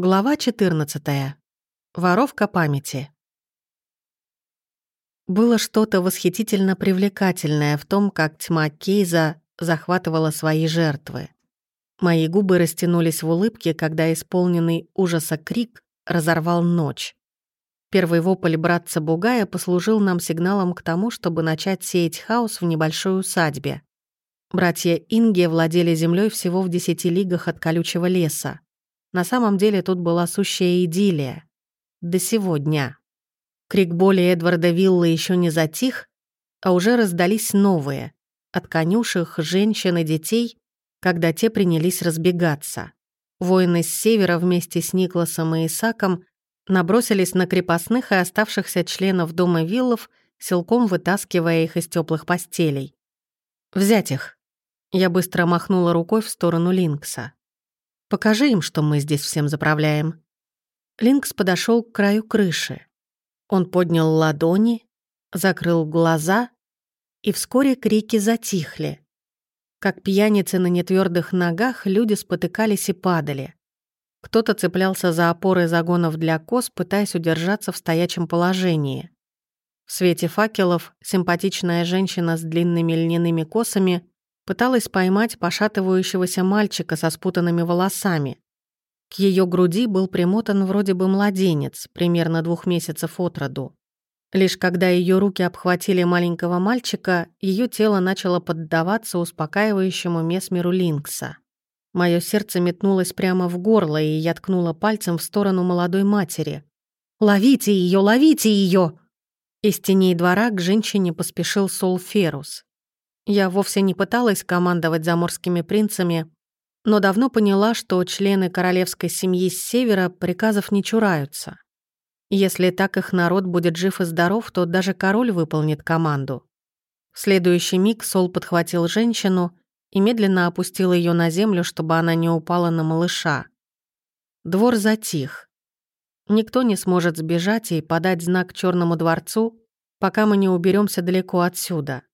Глава 14. Воровка памяти. Было что-то восхитительно привлекательное в том, как тьма Кейза захватывала свои жертвы. Мои губы растянулись в улыбке, когда исполненный ужаса крик разорвал ночь. Первый вопль братца Бугая послужил нам сигналом к тому, чтобы начать сеять хаос в небольшой усадьбе. Братья Инги владели землей всего в десяти лигах от колючего леса. На самом деле тут была сущая идиллия. До сегодня. Крик боли Эдварда Вилла еще не затих, а уже раздались новые. От конюшек, женщин и детей, когда те принялись разбегаться. Воины с севера вместе с Никласом и Исаком набросились на крепостных и оставшихся членов дома Виллов, силком вытаскивая их из теплых постелей. «Взять их!» Я быстро махнула рукой в сторону Линкса. Покажи им, что мы здесь всем заправляем». Линкс подошел к краю крыши. Он поднял ладони, закрыл глаза, и вскоре крики затихли. Как пьяницы на нетвердых ногах, люди спотыкались и падали. Кто-то цеплялся за опоры загонов для коз, пытаясь удержаться в стоячем положении. В свете факелов симпатичная женщина с длинными льняными косами пыталась поймать пошатывающегося мальчика со спутанными волосами. К ее груди был примотан вроде бы младенец, примерно двух месяцев от роду. Лишь когда ее руки обхватили маленького мальчика, ее тело начало поддаваться успокаивающему месмеру Линкса. Мое сердце метнулось прямо в горло, и я ткнула пальцем в сторону молодой матери. «Ловите ее, ловите ее! Из теней двора к женщине поспешил Сол Ферус. Я вовсе не пыталась командовать заморскими принцами, но давно поняла, что члены королевской семьи с севера приказов не чураются. Если так их народ будет жив и здоров, то даже король выполнит команду. В следующий миг Сол подхватил женщину и медленно опустил ее на землю, чтобы она не упала на малыша. Двор затих. Никто не сможет сбежать и подать знак Черному дворцу, пока мы не уберемся далеко отсюда.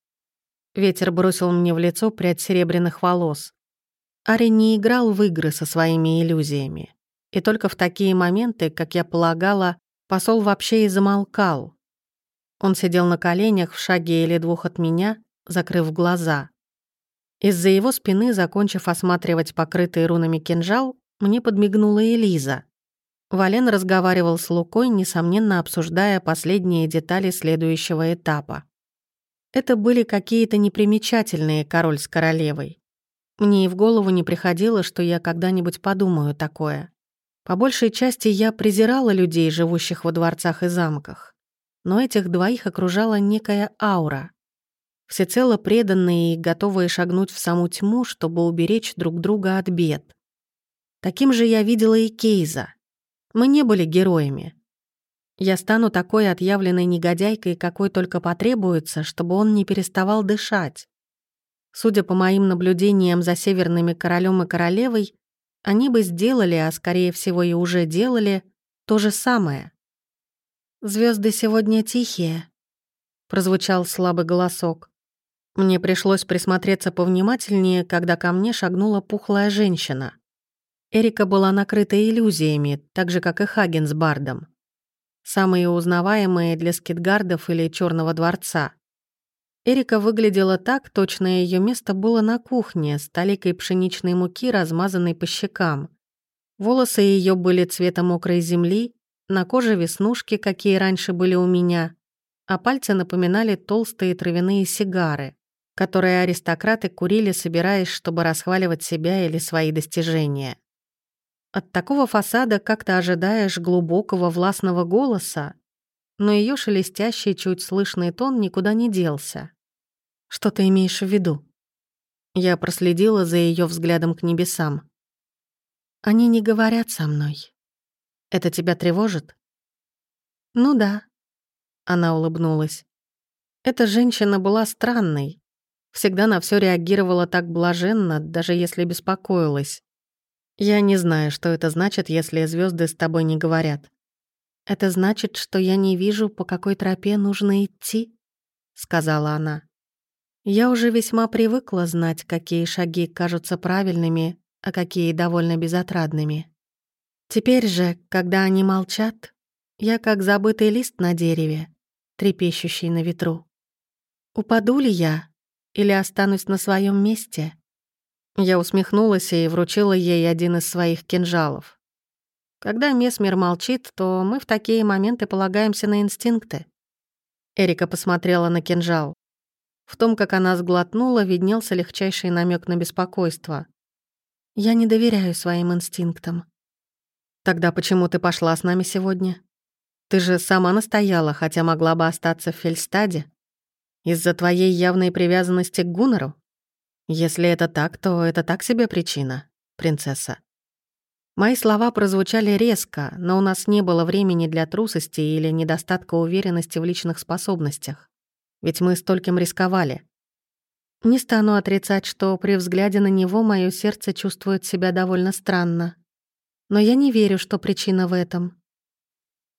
Ветер бросил мне в лицо прядь серебряных волос. Ари не играл в игры со своими иллюзиями. И только в такие моменты, как я полагала, посол вообще и замолкал. Он сидел на коленях в шаге или двух от меня, закрыв глаза. Из-за его спины, закончив осматривать покрытый рунами кинжал, мне подмигнула Элиза. Вален разговаривал с Лукой, несомненно обсуждая последние детали следующего этапа. Это были какие-то непримечательные король с королевой. Мне и в голову не приходило, что я когда-нибудь подумаю такое. По большей части я презирала людей, живущих во дворцах и замках. Но этих двоих окружала некая аура. Всецело преданные и готовые шагнуть в саму тьму, чтобы уберечь друг друга от бед. Таким же я видела и Кейза. Мы не были героями, я стану такой отъявленной негодяйкой, какой только потребуется, чтобы он не переставал дышать. Судя по моим наблюдениям за северными королем и королевой, они бы сделали, а скорее всего и уже делали, то же самое. Звезды сегодня тихие», — прозвучал слабый голосок. Мне пришлось присмотреться повнимательнее, когда ко мне шагнула пухлая женщина. Эрика была накрыта иллюзиями, так же, как и Хаген с Бардом самые узнаваемые для скитгардов или Черного дворца. Эрика выглядела так, точно ее место было на кухне, с толикой пшеничной муки, размазанной по щекам. Волосы ее были цвета мокрой земли, на коже веснушки, какие раньше были у меня, а пальцы напоминали толстые травяные сигары, которые аристократы курили, собираясь, чтобы расхваливать себя или свои достижения. От такого фасада как-то ожидаешь глубокого властного голоса, но ее шелестящий, чуть слышный тон никуда не делся. «Что ты имеешь в виду?» Я проследила за ее взглядом к небесам. «Они не говорят со мной. Это тебя тревожит?» «Ну да», — она улыбнулась. Эта женщина была странной. Всегда на все реагировала так блаженно, даже если беспокоилась. Я не знаю, что это значит, если звезды с тобой не говорят. Это значит, что я не вижу, по какой тропе нужно идти, сказала она. Я уже весьма привыкла знать, какие шаги кажутся правильными, а какие довольно безотрадными. Теперь же, когда они молчат, я как забытый лист на дереве, трепещущий на ветру. Упаду ли я или останусь на своем месте? Я усмехнулась и вручила ей один из своих кинжалов. Когда Месмер молчит, то мы в такие моменты полагаемся на инстинкты. Эрика посмотрела на кинжал. В том, как она сглотнула, виднелся легчайший намек на беспокойство. «Я не доверяю своим инстинктам». «Тогда почему ты пошла с нами сегодня? Ты же сама настояла, хотя могла бы остаться в Фельстаде. Из-за твоей явной привязанности к Гуннеру? Если это так, то это так себе причина, принцесса. Мои слова прозвучали резко, но у нас не было времени для трусости или недостатка уверенности в личных способностях. Ведь мы стольким рисковали. Не стану отрицать, что при взгляде на него мое сердце чувствует себя довольно странно. Но я не верю, что причина в этом.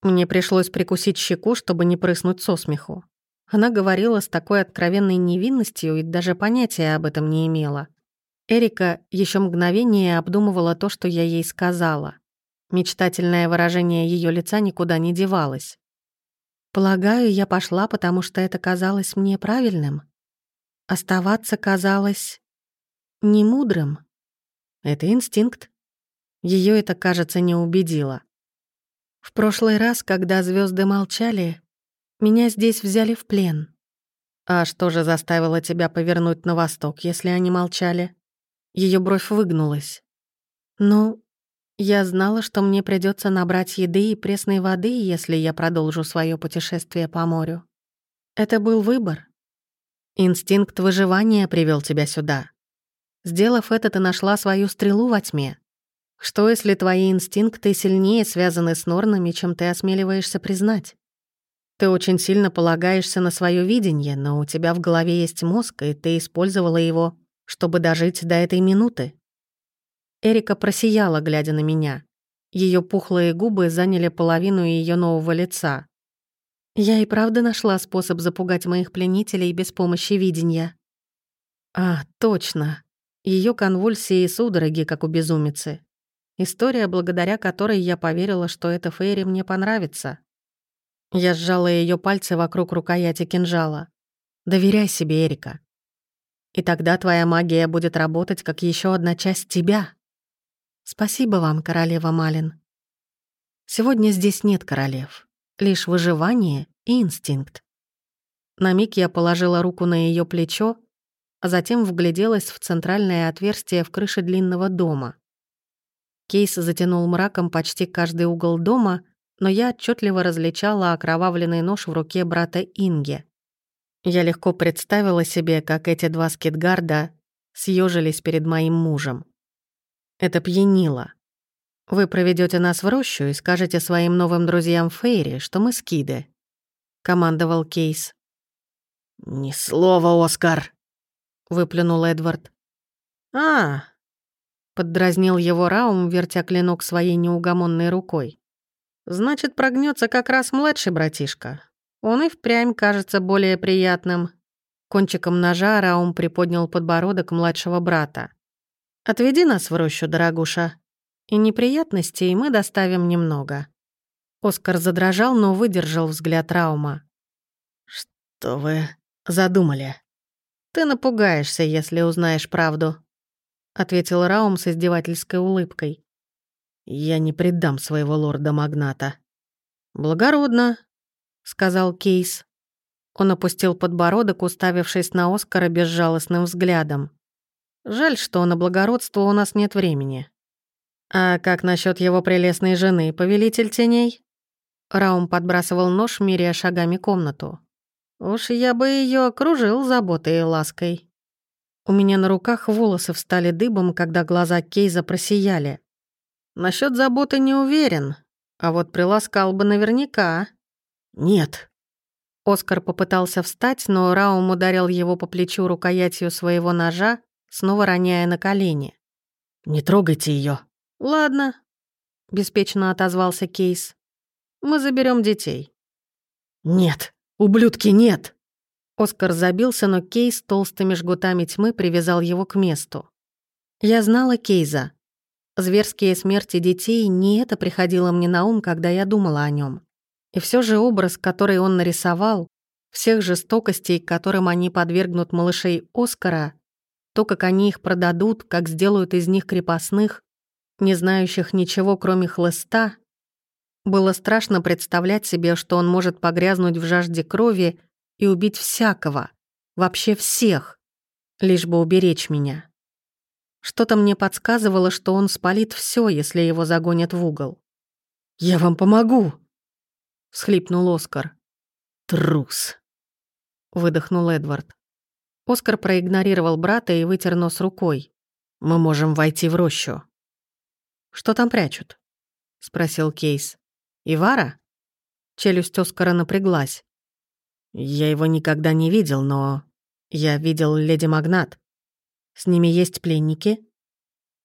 Мне пришлось прикусить щеку, чтобы не прыснуть со смеху. Она говорила с такой откровенной невинностью и даже понятия об этом не имела. Эрика еще мгновение обдумывала то, что я ей сказала. Мечтательное выражение ее лица никуда не девалось. Полагаю, я пошла, потому что это казалось мне правильным. Оставаться казалось немудрым. Это инстинкт. Ее это, кажется, не убедило. В прошлый раз, когда звезды молчали, меня здесь взяли в плен. А что же заставило тебя повернуть на восток, если они молчали? Ее бровь выгнулась. Ну, я знала, что мне придется набрать еды и пресной воды, если я продолжу свое путешествие по морю. Это был выбор. Инстинкт выживания привел тебя сюда. Сделав это, ты нашла свою стрелу во тьме. Что, если твои инстинкты сильнее связаны с норнами, чем ты осмеливаешься признать? Ты очень сильно полагаешься на свое видение, но у тебя в голове есть мозг, и ты использовала его, чтобы дожить до этой минуты. Эрика просияла, глядя на меня. Ее пухлые губы заняли половину ее нового лица. Я и правда нашла способ запугать моих пленителей без помощи видения. А, точно. Ее конвульсии и судороги, как у безумицы. История, благодаря которой я поверила, что эта Фейри мне понравится. Я сжала ее пальцы вокруг рукояти кинжала. «Доверяй себе, Эрика. И тогда твоя магия будет работать как еще одна часть тебя. Спасибо вам, королева Малин. Сегодня здесь нет королев. Лишь выживание и инстинкт. На миг я положила руку на ее плечо, а затем вгляделась в центральное отверстие в крыше длинного дома. Кейс затянул мраком почти каждый угол дома — но я отчетливо различала окровавленный нож в руке брата Инге. Я легко представила себе, как эти два скитгарда съежились перед моим мужем. Это пьянило. Вы проведете нас в рощу и скажете своим новым друзьям Фейри, что мы скиды», — командовал Кейс. «Ни слова, Оскар!» — выплюнул Эдвард. «А!» — поддразнил его Раум, вертя клинок своей неугомонной рукой. Значит, прогнется как раз младший братишка. Он и впрямь кажется более приятным. Кончиком ножа Раум приподнял подбородок младшего брата. «Отведи нас в рощу, дорогуша. И неприятностей мы доставим немного». Оскар задрожал, но выдержал взгляд Раума. «Что вы задумали?» «Ты напугаешься, если узнаешь правду», — ответил Раум с издевательской улыбкой. «Я не предам своего лорда-магната». «Благородно», — сказал Кейс. Он опустил подбородок, уставившись на Оскара безжалостным взглядом. «Жаль, что на благородство у нас нет времени». «А как насчет его прелестной жены, повелитель теней?» Раум подбрасывал нож, меряя шагами комнату. «Уж я бы ее окружил заботой и лаской». У меня на руках волосы встали дыбом, когда глаза Кейза просияли. Насчет заботы не уверен, а вот приласкал бы наверняка. Нет. Оскар попытался встать, но Раум ударил его по плечу рукоятью своего ножа, снова роняя на колени. «Не трогайте ее. «Ладно», — беспечно отозвался Кейс. «Мы заберем детей». «Нет, ублюдки, нет!» Оскар забился, но Кейс толстыми жгутами тьмы привязал его к месту. Я знала Кейза. Зверские смерти детей не это приходило мне на ум, когда я думала о нем. И все же образ, который он нарисовал, всех жестокостей, которым они подвергнут малышей Оскара, то, как они их продадут, как сделают из них крепостных, не знающих ничего, кроме хлыста, было страшно представлять себе, что он может погрязнуть в жажде крови и убить всякого, вообще всех, лишь бы уберечь меня. Что-то мне подсказывало, что он спалит все, если его загонят в угол. «Я вам помогу!» — всхлипнул Оскар. «Трус!» выдохнул Эдвард. Оскар проигнорировал брата и вытер нос рукой. «Мы можем войти в рощу». «Что там прячут?» — спросил Кейс. «Ивара?» Челюсть Оскара напряглась. «Я его никогда не видел, но... Я видел леди Магнат. С ними есть пленники?»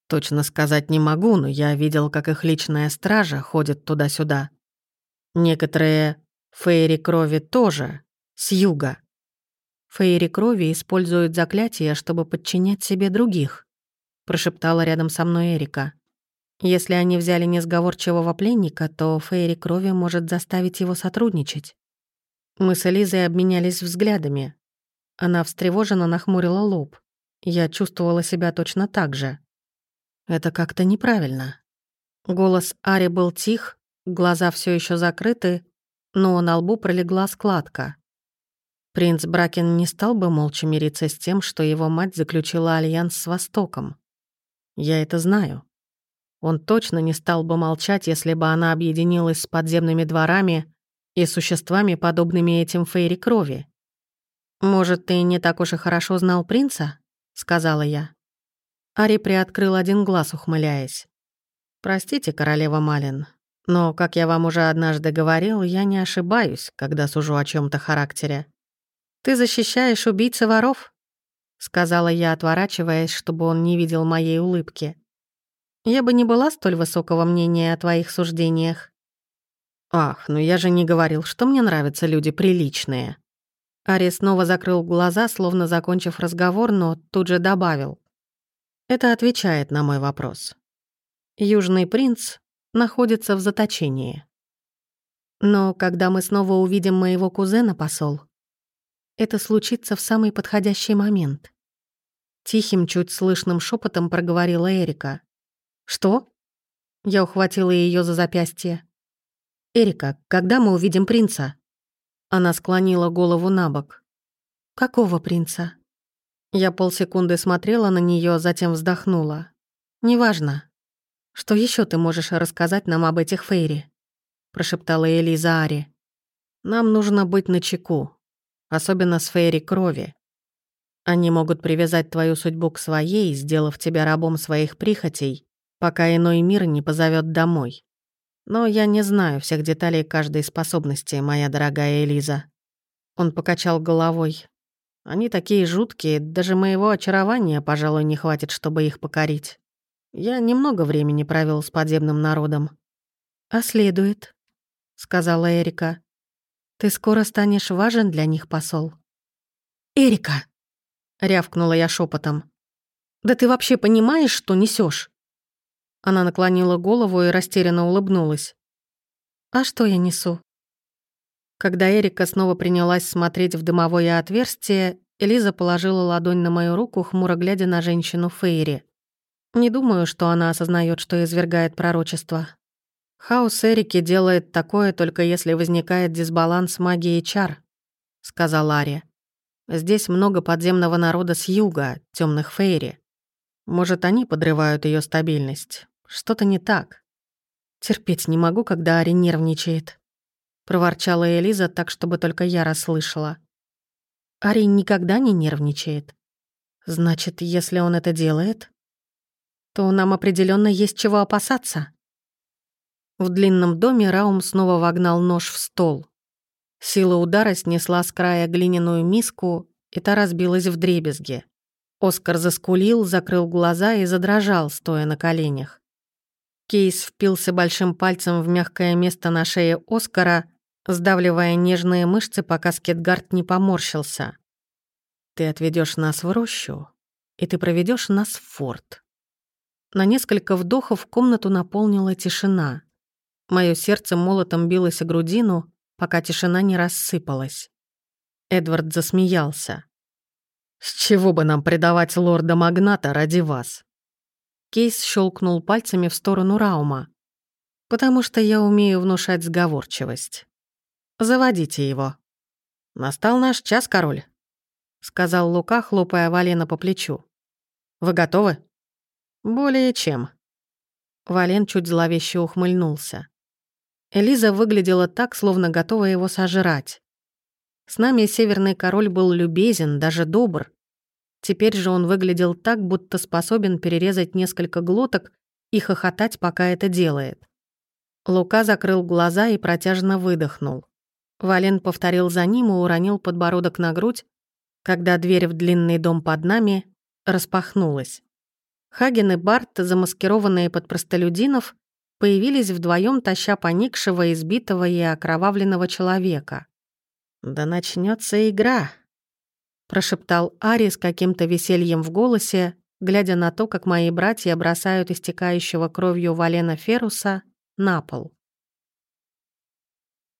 «Точно сказать не могу, но я видел, как их личная стража ходит туда-сюда. Некоторые фейри крови тоже, с юга. Фейри крови используют заклятия, чтобы подчинять себе других», — прошептала рядом со мной Эрика. «Если они взяли несговорчивого пленника, то Фейри крови может заставить его сотрудничать». Мы с Элизой обменялись взглядами. Она встревоженно нахмурила лоб. Я чувствовала себя точно так же. Это как-то неправильно. Голос Ари был тих, глаза все еще закрыты, но на лбу пролегла складка. Принц Бракен не стал бы молча мириться с тем, что его мать заключила альянс с Востоком. Я это знаю. Он точно не стал бы молчать, если бы она объединилась с подземными дворами и существами, подобными этим Фейри Крови. «Может, ты не так уж и хорошо знал принца?» — сказала я. Ари приоткрыл один глаз, ухмыляясь. «Простите, королева Малин, но, как я вам уже однажды говорил, я не ошибаюсь, когда сужу о чем то характере. «Ты защищаешь убийцы воров?» — сказала я, отворачиваясь, чтобы он не видел моей улыбки. «Я бы не была столь высокого мнения о твоих суждениях». «Ах, ну я же не говорил, что мне нравятся люди приличные». Ари снова закрыл глаза, словно закончив разговор, но тут же добавил. «Это отвечает на мой вопрос. Южный принц находится в заточении. Но когда мы снова увидим моего кузена, посол, это случится в самый подходящий момент. Тихим, чуть слышным шепотом проговорила Эрика. «Что?» Я ухватила ее за запястье. «Эрика, когда мы увидим принца?» Она склонила голову на бок. «Какого принца?» Я полсекунды смотрела на нее, затем вздохнула. «Неважно. Что еще ты можешь рассказать нам об этих Фейри?» прошептала Элиза Ари. «Нам нужно быть начеку особенно в сфере крови. Они могут привязать твою судьбу к своей, сделав тебя рабом своих прихотей, пока иной мир не позовет домой. Но я не знаю всех деталей каждой способности, моя дорогая Элиза. Он покачал головой. Они такие жуткие, даже моего очарования, пожалуй, не хватит, чтобы их покорить. Я немного времени провел с подземным народом. «А следует», — сказала Эрика. Ты скоро станешь важен для них, посол». «Эрика!» — рявкнула я шепотом. «Да ты вообще понимаешь, что несешь? Она наклонила голову и растерянно улыбнулась. «А что я несу?» Когда Эрика снова принялась смотреть в дымовое отверстие, Элиза положила ладонь на мою руку, хмуро глядя на женщину Фейри. Не думаю, что она осознает, что извергает пророчество. «Хаос Эрики делает такое, только если возникает дисбаланс магии и чар», — сказал Ари. «Здесь много подземного народа с юга, темных фейри. Может, они подрывают ее стабильность. Что-то не так. Терпеть не могу, когда Ари нервничает», — проворчала Элиза так, чтобы только я расслышала. «Ари никогда не нервничает. Значит, если он это делает, то нам определенно есть чего опасаться». В длинном доме Раум снова вогнал нож в стол. Сила удара снесла с края глиняную миску, и та разбилась в дребезги. Оскар заскулил, закрыл глаза и задрожал, стоя на коленях. Кейс впился большим пальцем в мягкое место на шее Оскара, сдавливая нежные мышцы, пока Скетгард не поморщился. «Ты отведешь нас в рощу, и ты проведешь нас в форт. На несколько вдохов комнату наполнила тишина. Мое сердце молотом билось о грудину, пока тишина не рассыпалась. Эдвард засмеялся. «С чего бы нам предавать лорда-магната ради вас?» Кейс щелкнул пальцами в сторону Раума. «Потому что я умею внушать сговорчивость. Заводите его». «Настал наш час, король», — сказал Лука, хлопая Валена по плечу. «Вы готовы?» «Более чем». Вален чуть зловеще ухмыльнулся. Элиза выглядела так, словно готова его сожрать. С нами Северный Король был любезен, даже добр. Теперь же он выглядел так, будто способен перерезать несколько глоток и хохотать, пока это делает. Лука закрыл глаза и протяжно выдохнул. Вален повторил за ним и уронил подбородок на грудь, когда дверь в длинный дом под нами распахнулась. Хаген и Барт, замаскированные под простолюдинов, появились вдвоем, таща поникшего, избитого и окровавленного человека. «Да начнется игра», — прошептал Ари с каким-то весельем в голосе, глядя на то, как мои братья бросают истекающего кровью Валена Феруса на пол.